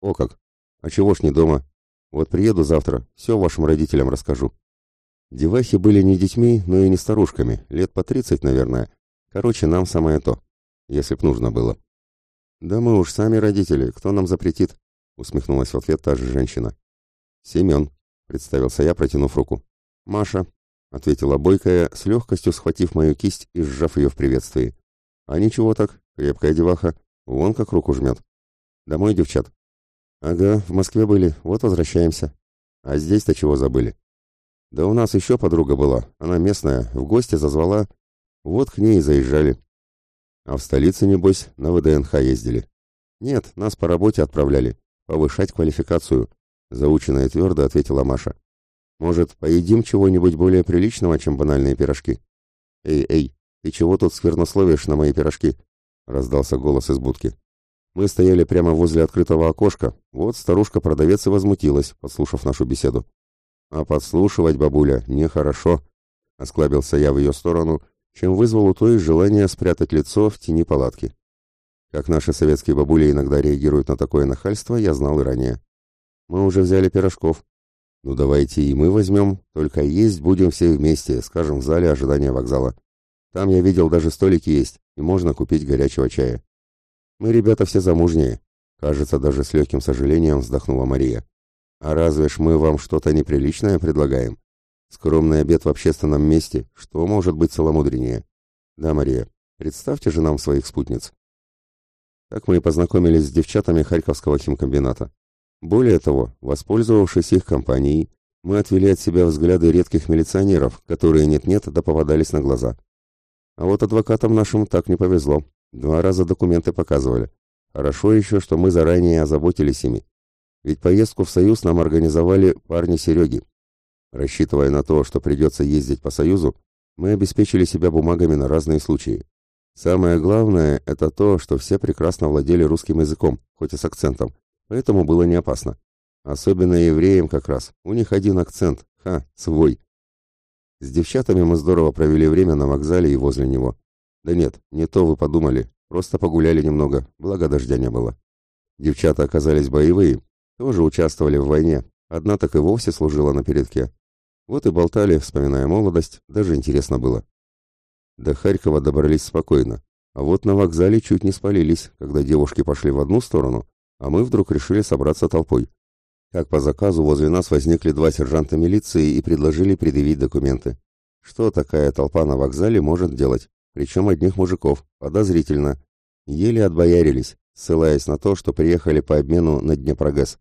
О как! А чего ж не дома? Вот приеду завтра, все вашим родителям расскажу. Девахи были не детьми, но и не старушками, лет по тридцать, наверное. Короче, нам самое то, если б нужно было. Да мы уж сами родители, кто нам запретит? Усмехнулась в ответ та же женщина. Семен, представился я, протянув руку. «Маша», — ответила Бойкая, с легкостью схватив мою кисть и сжав ее в приветствии. «А ничего так, крепкая деваха, вон как руку жмет. Домой, девчат?» «Ага, в Москве были, вот возвращаемся. А здесь-то чего забыли?» «Да у нас еще подруга была, она местная, в гости зазвала. Вот к ней и заезжали. А в столице, небось, на ВДНХ ездили. Нет, нас по работе отправляли, повышать квалификацию. Заучено и твердо ответила Маша. Может, поедим чего-нибудь более приличного, чем банальные пирожки? Эй, эй, ты чего тут сквернословишь на мои пирожки? Раздался голос из будки. Мы стояли прямо возле открытого окошка. Вот старушка-продавец и возмутилась, подслушав нашу беседу. А подслушивать, бабуля, нехорошо. Осклабился я в ее сторону, чем вызвал у той желание спрятать лицо в тени палатки. Как наши советские бабули иногда реагируют на такое нахальство, я знал и ранее. Мы уже взяли пирожков. Ну давайте и мы возьмем, только есть будем все вместе, скажем, в зале ожидания вокзала. Там я видел даже столики есть, и можно купить горячего чая. Мы, ребята, все замужние. Кажется, даже с легким сожалением вздохнула Мария. А разве ж мы вам что-то неприличное предлагаем? Скромный обед в общественном месте, что может быть целомудреннее? Да, Мария, представьте же нам своих спутниц. Так мы и познакомились с девчатами Харьковского химкомбината. Более того, воспользовавшись их компанией, мы отвели от себя взгляды редких милиционеров, которые нет-нет да попадались на глаза. А вот адвокатам нашим так не повезло. Два раза документы показывали. Хорошо еще, что мы заранее озаботились ими. Ведь поездку в Союз нам организовали парни Сереги, Рассчитывая на то, что придется ездить по Союзу, мы обеспечили себя бумагами на разные случаи. Самое главное – это то, что все прекрасно владели русским языком, хоть и с акцентом, поэтому было не опасно. Особенно евреям как раз, у них один акцент, ха, свой. С девчатами мы здорово провели время на вокзале и возле него. Да нет, не то вы подумали, просто погуляли немного, благо дождя не было. Девчата оказались боевые, тоже участвовали в войне, одна так и вовсе служила на передке. Вот и болтали, вспоминая молодость, даже интересно было. До Харькова добрались спокойно, а вот на вокзале чуть не спалились, когда девушки пошли в одну сторону, а мы вдруг решили собраться толпой. Как по заказу возле нас возникли два сержанта милиции и предложили предъявить документы. Что такая толпа на вокзале может делать? Причем одних мужиков. Подозрительно. Еле отбоярились, ссылаясь на то, что приехали по обмену на Днепрогэс.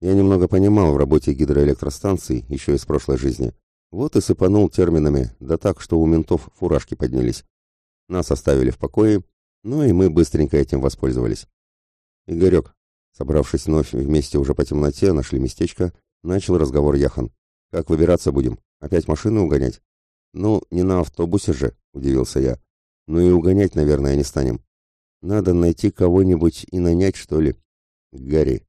Я немного понимал в работе гидроэлектростанций еще из прошлой жизни. Вот и сыпанул терминами, да так, что у ментов фуражки поднялись. Нас оставили в покое, ну и мы быстренько этим воспользовались. Игорек, собравшись вновь вместе уже по темноте, нашли местечко, начал разговор Яхан. «Как выбираться будем? Опять машины угонять?» «Ну, не на автобусе же», — удивился я. «Ну и угонять, наверное, не станем. Надо найти кого-нибудь и нанять, что ли». «Гарри,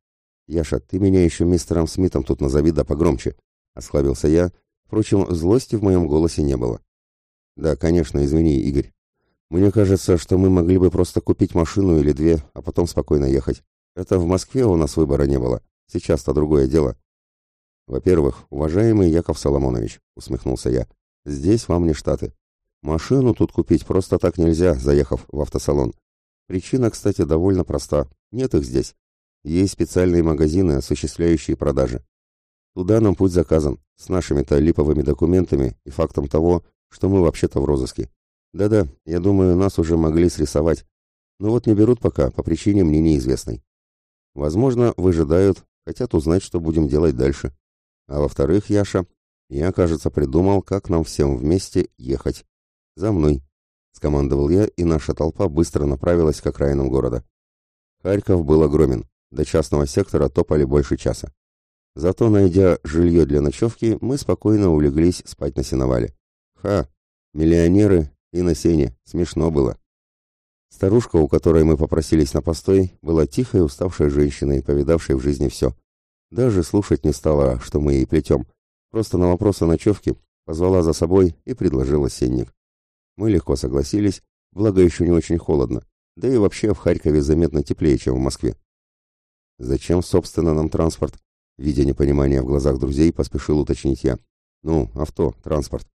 «Яша, ты меня еще мистером Смитом тут назови да погромче», — осклабился я. Впрочем, злости в моем голосе не было. «Да, конечно, извини, Игорь. Мне кажется, что мы могли бы просто купить машину или две, а потом спокойно ехать. Это в Москве у нас выбора не было. Сейчас-то другое дело». «Во-первых, уважаемый Яков Соломонович», — усмехнулся я, — «здесь вам не Штаты. Машину тут купить просто так нельзя, заехав в автосалон. Причина, кстати, довольно проста. Нет их здесь. Есть специальные магазины, осуществляющие продажи. Туда нам путь заказан, с нашими-то липовыми документами и фактом того, что мы вообще-то в розыске. Да-да, я думаю, нас уже могли срисовать. Но вот не берут пока, по причине мне неизвестной. Возможно, выжидают, хотят узнать, что будем делать дальше. А во-вторых, Яша, я, кажется, придумал, как нам всем вместе ехать. За мной. Скомандовал я, и наша толпа быстро направилась к окраинам города. Харьков был огромен. До частного сектора топали больше часа. Зато, найдя жилье для ночевки, мы спокойно улеглись спать на сеновале. Ха! Миллионеры и на сене. Смешно было. Старушка, у которой мы попросились на постой, была тихой, уставшей женщиной, повидавшей в жизни все. Даже слушать не стала, что мы ей плетем. Просто на вопрос о ночевке позвала за собой и предложила сенник. Мы легко согласились, благо еще не очень холодно. Да и вообще в Харькове заметно теплее, чем в Москве. Зачем, собственно, нам транспорт? Видя непонимание в глазах друзей, поспешил уточнить я. Ну, авто, транспорт.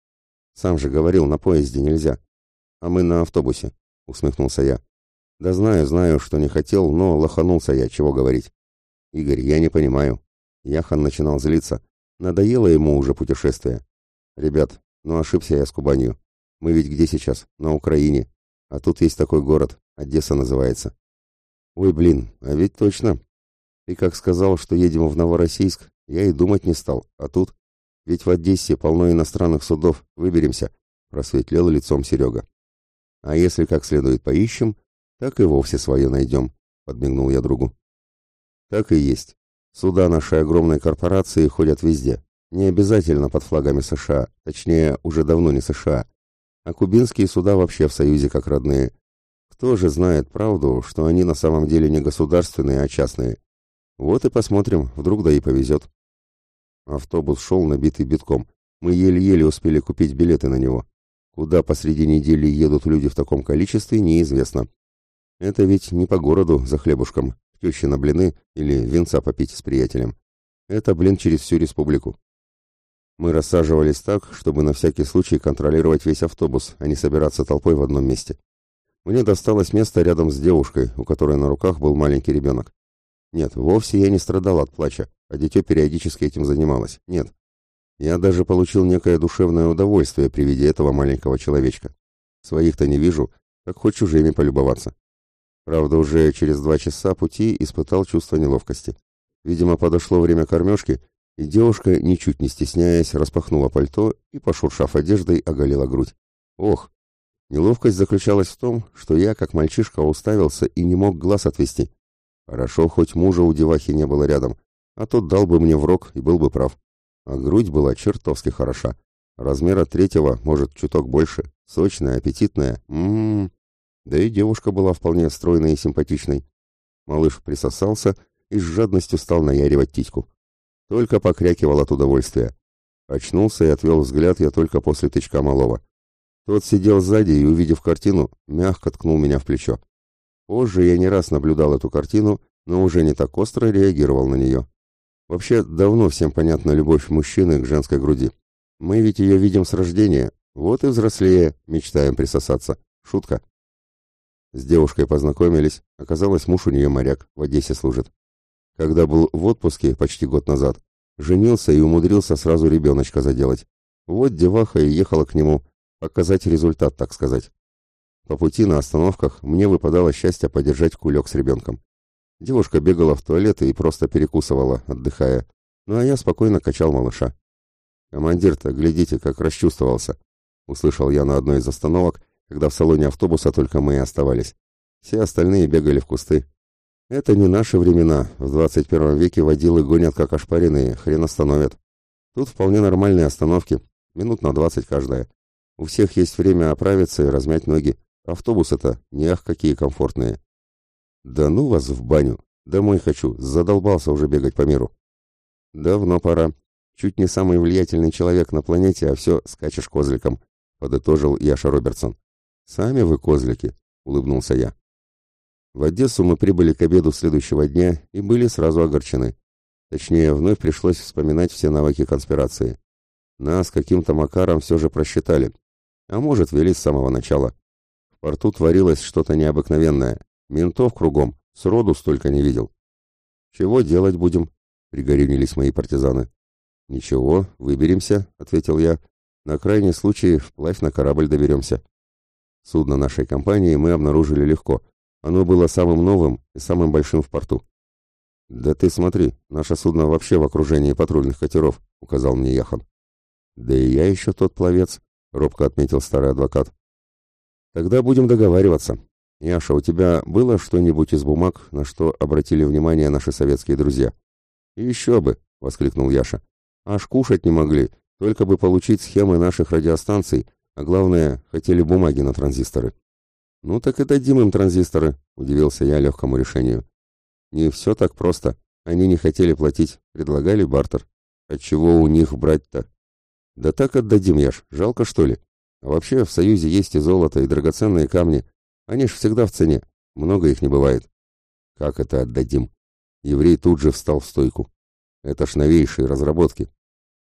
Сам же говорил, на поезде нельзя. А мы на автобусе, усмехнулся я. Да знаю, знаю, что не хотел, но лоханулся я, чего говорить. Игорь, я не понимаю. Яхан начинал злиться. Надоело ему уже путешествие. Ребят, ну ошибся я с Кубанью. Мы ведь где сейчас? На Украине. А тут есть такой город, Одесса называется. Ой, блин, а ведь точно, и как сказал, что едем в Новороссийск, я и думать не стал. А тут... Ведь в Одессе полно иностранных судов. Выберемся. Просветлел лицом Серега. А если как следует поищем, так и вовсе свое найдем. Подмигнул я другу. Так и есть. Суда нашей огромной корпорации ходят везде. Не обязательно под флагами США. Точнее, уже давно не США. А кубинские суда вообще в Союзе как родные. Кто же знает правду, что они на самом деле не государственные, а частные? Вот и посмотрим, вдруг да и повезет. Автобус шел набитый битком. Мы еле-еле успели купить билеты на него. Куда посреди недели едут люди в таком количестве, неизвестно. Это ведь не по городу за хлебушком, к теще на блины или венца попить с приятелем. Это блин через всю республику. Мы рассаживались так, чтобы на всякий случай контролировать весь автобус, а не собираться толпой в одном месте. Мне досталось место рядом с девушкой, у которой на руках был маленький ребенок. Нет, вовсе я не страдал от плача, а дитё периодически этим занималось. Нет. Я даже получил некое душевное удовольствие при виде этого маленького человечка. Своих-то не вижу, как хоть чужими полюбоваться. Правда, уже через два часа пути испытал чувство неловкости. Видимо, подошло время кормежки, и девушка, ничуть не стесняясь, распахнула пальто и, пошуршав одеждой, оголила грудь. Ох! Неловкость заключалась в том, что я, как мальчишка, уставился и не мог глаз отвести. Хорошо, хоть мужа у девахи не было рядом, а тот дал бы мне в рог и был бы прав. А грудь была чертовски хороша. Размера третьего, может, чуток больше, сочная, аппетитная. Ммм. Да и девушка была вполне стройной и симпатичной. Малыш присосался и с жадностью стал наяривать титьку. Только покрякивал от удовольствия. Очнулся и отвел взгляд я только после тычка малого. Тот сидел сзади и, увидев картину, мягко ткнул меня в плечо. Позже я не раз наблюдал эту картину, но уже не так остро реагировал на нее. Вообще, давно всем понятна любовь мужчины к женской груди. Мы ведь ее видим с рождения, вот и взрослее мечтаем присосаться. Шутка. С девушкой познакомились, оказалось, муж у нее моряк, в Одессе служит. Когда был в отпуске почти год назад, женился и умудрился сразу ребеночка заделать. Вот деваха и ехала к нему, показать результат, так сказать. По пути на остановках мне выпадало счастье подержать кулек с ребенком. Девушка бегала в туалет и просто перекусывала, отдыхая. Ну а я спокойно качал малыша. «Командир-то, глядите, как расчувствовался!» Услышал я на одной из остановок, когда в салоне автобуса только мы и оставались. Все остальные бегали в кусты. Это не наши времена. В 21 веке водилы гонят как ошпаренные, хрен остановят. Тут вполне нормальные остановки, минут на 20 каждая. У всех есть время оправиться и размять ноги. Автобусы-то, не ах, какие комфортные. Да ну вас в баню. Домой хочу, задолбался уже бегать по миру. Давно пора. Чуть не самый влиятельный человек на планете, а все скачешь козликом, подытожил Яша Робертсон. Сами вы козлики, улыбнулся я. В Одессу мы прибыли к обеду следующего дня и были сразу огорчены. Точнее, вновь пришлось вспоминать все навыки конспирации. Нас каким-то макаром все же просчитали. А может, вели с самого начала порту творилось что-то необыкновенное. Ментов кругом, сроду столько не видел. «Чего делать будем?» — пригорюнились мои партизаны. «Ничего, выберемся», — ответил я. «На крайний случай вплавь на корабль доберемся». Судно нашей компании мы обнаружили легко. Оно было самым новым и самым большим в порту. «Да ты смотри, наше судно вообще в окружении патрульных катеров», — указал мне Яхан. «Да и я еще тот пловец», — робко отметил старый адвокат. Тогда будем договариваться. Яша, у тебя было что-нибудь из бумаг, на что обратили внимание наши советские друзья? Еще бы, воскликнул Яша. Аж кушать не могли, только бы получить схемы наших радиостанций, а главное, хотели бумаги на транзисторы. Ну так и дадим им транзисторы, удивился я легкому решению. Не все так просто. Они не хотели платить, предлагали бартер. Отчего у них брать-то? Да так отдадим, Яш, жалко что ли? А вообще в Союзе есть и золото, и драгоценные камни. Они ж всегда в цене. Много их не бывает. Как это отдадим? Еврей тут же встал в стойку. Это ж новейшие разработки.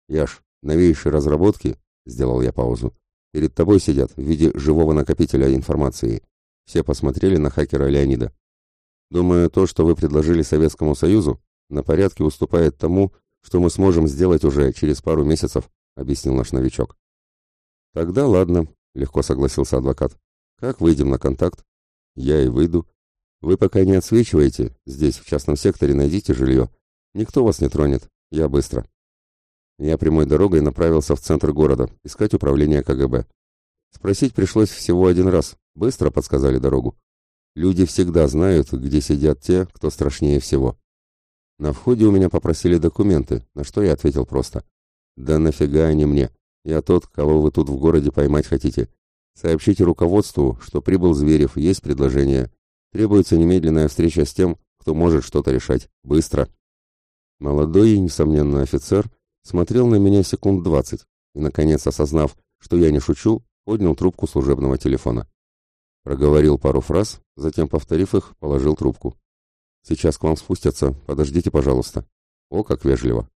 Яш, новейшие разработки, сделал я паузу, перед тобой сидят в виде живого накопителя информации. Все посмотрели на хакера Леонида. Думаю, то, что вы предложили Советскому Союзу, на порядке уступает тому, что мы сможем сделать уже через пару месяцев, объяснил наш новичок. Тогда ладно, легко согласился адвокат. Как выйдем на контакт? Я и выйду. Вы пока не отсвечиваете, здесь, в частном секторе, найдите жилье. Никто вас не тронет, я быстро. Я прямой дорогой направился в центр города, искать управление КГБ. Спросить пришлось всего один раз, быстро подсказали дорогу. Люди всегда знают, где сидят те, кто страшнее всего. На входе у меня попросили документы, на что я ответил просто. Да нафига они мне? Я тот, кого вы тут в городе поймать хотите. Сообщите руководству, что прибыл Зверев, есть предложение. Требуется немедленная встреча с тем, кто может что-то решать. Быстро. Молодой и, несомненно, офицер смотрел на меня секунд двадцать, и, наконец, осознав, что я не шучу, поднял трубку служебного телефона. Проговорил пару фраз, затем, повторив их, положил трубку. «Сейчас к вам спустятся, подождите, пожалуйста». О, как вежливо.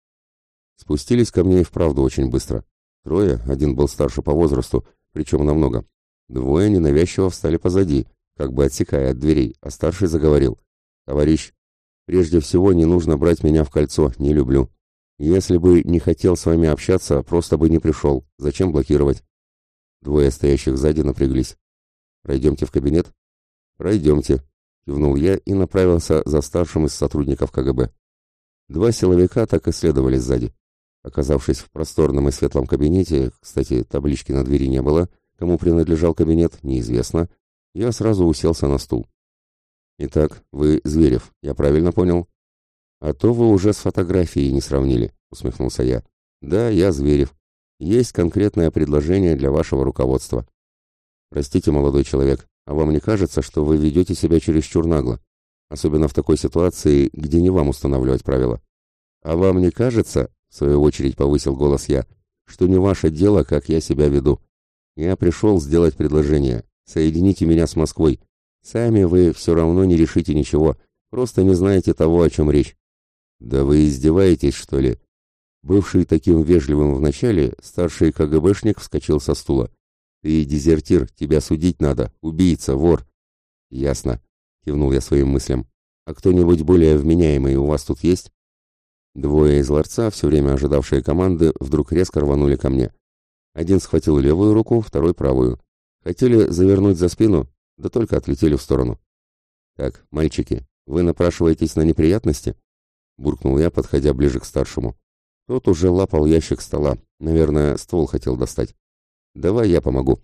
Спустились ко мне и вправду очень быстро. Трое, один был старше по возрасту, причем намного. Двое ненавязчиво встали позади, как бы отсекая от дверей, а старший заговорил. «Товарищ, прежде всего не нужно брать меня в кольцо, не люблю. Если бы не хотел с вами общаться, просто бы не пришел. Зачем блокировать?» Двое стоящих сзади напряглись. «Пройдемте в кабинет?» «Пройдемте», — кивнул я и направился за старшим из сотрудников КГБ. Два силовика так и следовали сзади. Оказавшись в просторном и светлом кабинете, кстати, таблички на двери не было, кому принадлежал кабинет, неизвестно, я сразу уселся на стул. «Итак, вы Зверев, я правильно понял?» «А то вы уже с фотографией не сравнили», — усмехнулся я. «Да, я Зверев. Есть конкретное предложение для вашего руководства». «Простите, молодой человек, а вам не кажется, что вы ведете себя чересчур нагло? Особенно в такой ситуации, где не вам устанавливать правила. А вам не кажется, в свою очередь повысил голос я, что не ваше дело, как я себя веду. Я пришел сделать предложение. Соедините меня с Москвой. Сами вы все равно не решите ничего, просто не знаете того, о чем речь. Да вы издеваетесь, что ли? Бывший таким вежливым вначале, старший КГБшник вскочил со стула. Ты дезертир, тебя судить надо, убийца, вор. Ясно, кивнул я своим мыслям. А кто-нибудь более вменяемый у вас тут есть? Двое из ларца, все время ожидавшие команды, вдруг резко рванули ко мне. Один схватил левую руку, второй правую. Хотели завернуть за спину, да только отлетели в сторону. «Так, мальчики, вы напрашиваетесь на неприятности?» Буркнул я, подходя ближе к старшему. Тот уже лапал ящик стола, наверное, ствол хотел достать. «Давай я помогу».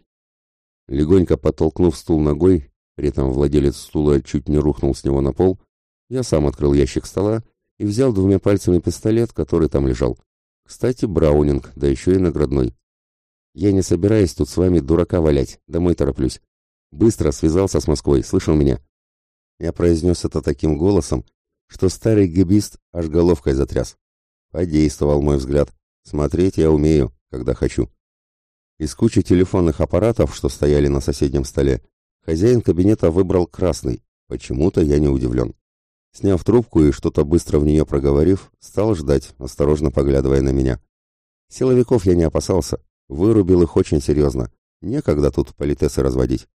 Легонько подтолкнув стул ногой, при этом владелец стула чуть не рухнул с него на пол, я сам открыл ящик стола и взял двумя пальцами пистолет, который там лежал. Кстати, Браунинг, да еще и наградной. Я не собираюсь тут с вами дурака валять, домой тороплюсь. Быстро связался с Москвой, слышал меня? Я произнес это таким голосом, что старый гибист аж головкой затряс. Подействовал мой взгляд. Смотреть я умею, когда хочу. Из кучи телефонных аппаратов, что стояли на соседнем столе, хозяин кабинета выбрал красный. Почему-то я не удивлен. Сняв трубку и что-то быстро в нее проговорив, стал ждать, осторожно поглядывая на меня. Силовиков я не опасался, вырубил их очень серьезно. Некогда тут политесы разводить.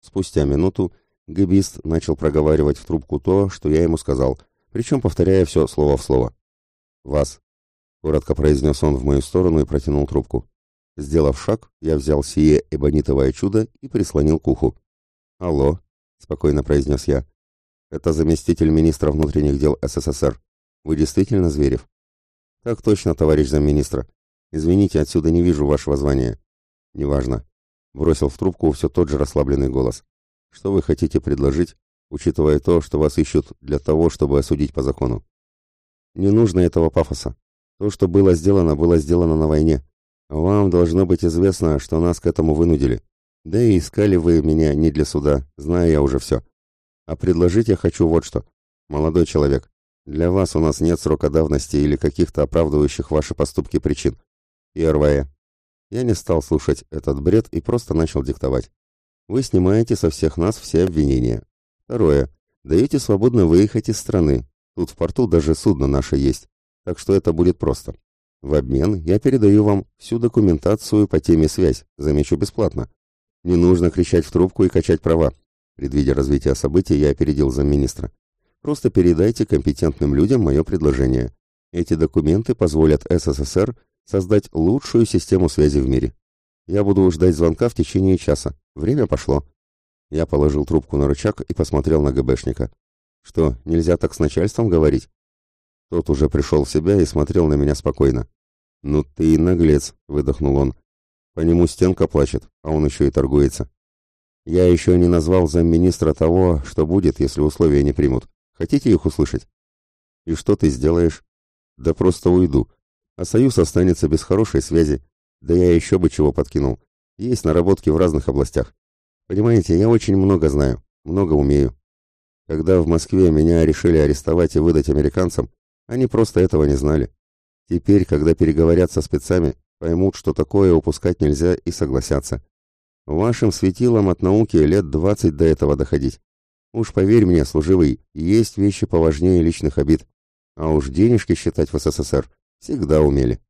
Спустя минуту гибист начал проговаривать в трубку то, что я ему сказал, причем повторяя все слово в слово. «Вас», — коротко произнес он в мою сторону и протянул трубку. Сделав шаг, я взял сие эбонитовое чудо и прислонил к уху. «Алло», — спокойно произнес я. Это заместитель министра внутренних дел СССР. Вы действительно Зверев? Так точно, товарищ замминистра. Извините, отсюда не вижу вашего звания. Неважно. Бросил в трубку все тот же расслабленный голос. Что вы хотите предложить, учитывая то, что вас ищут для того, чтобы осудить по закону? Не нужно этого пафоса. То, что было сделано, было сделано на войне. Вам должно быть известно, что нас к этому вынудили. Да и искали вы меня не для суда, знаю я уже все. А предложить я хочу вот что. Молодой человек, для вас у нас нет срока давности или каких-то оправдывающих ваши поступки причин. Первое. Я не стал слушать этот бред и просто начал диктовать. Вы снимаете со всех нас все обвинения. Второе. Даете свободно выехать из страны. Тут в порту даже судно наше есть. Так что это будет просто. В обмен я передаю вам всю документацию по теме связь, замечу бесплатно. Не нужно кричать в трубку и качать права. Предвидя развитие событий, я опередил замминистра. Просто передайте компетентным людям мое предложение. Эти документы позволят СССР создать лучшую систему связи в мире. Я буду ждать звонка в течение часа. Время пошло. Я положил трубку на рычаг и посмотрел на ГБшника. Что, нельзя так с начальством говорить? Тот уже пришел в себя и смотрел на меня спокойно. «Ну ты и наглец», — выдохнул он. «По нему стенка плачет, а он еще и торгуется». Я еще не назвал замминистра того, что будет, если условия не примут. Хотите их услышать? И что ты сделаешь? Да просто уйду. А союз останется без хорошей связи. Да я еще бы чего подкинул. Есть наработки в разных областях. Понимаете, я очень много знаю, много умею. Когда в Москве меня решили арестовать и выдать американцам, они просто этого не знали. Теперь, когда переговорят со спецами, поймут, что такое упускать нельзя и согласятся. Вашим светилам от науки лет двадцать до этого доходить. Уж поверь мне, служивый, есть вещи поважнее личных обид. А уж денежки считать в СССР всегда умели.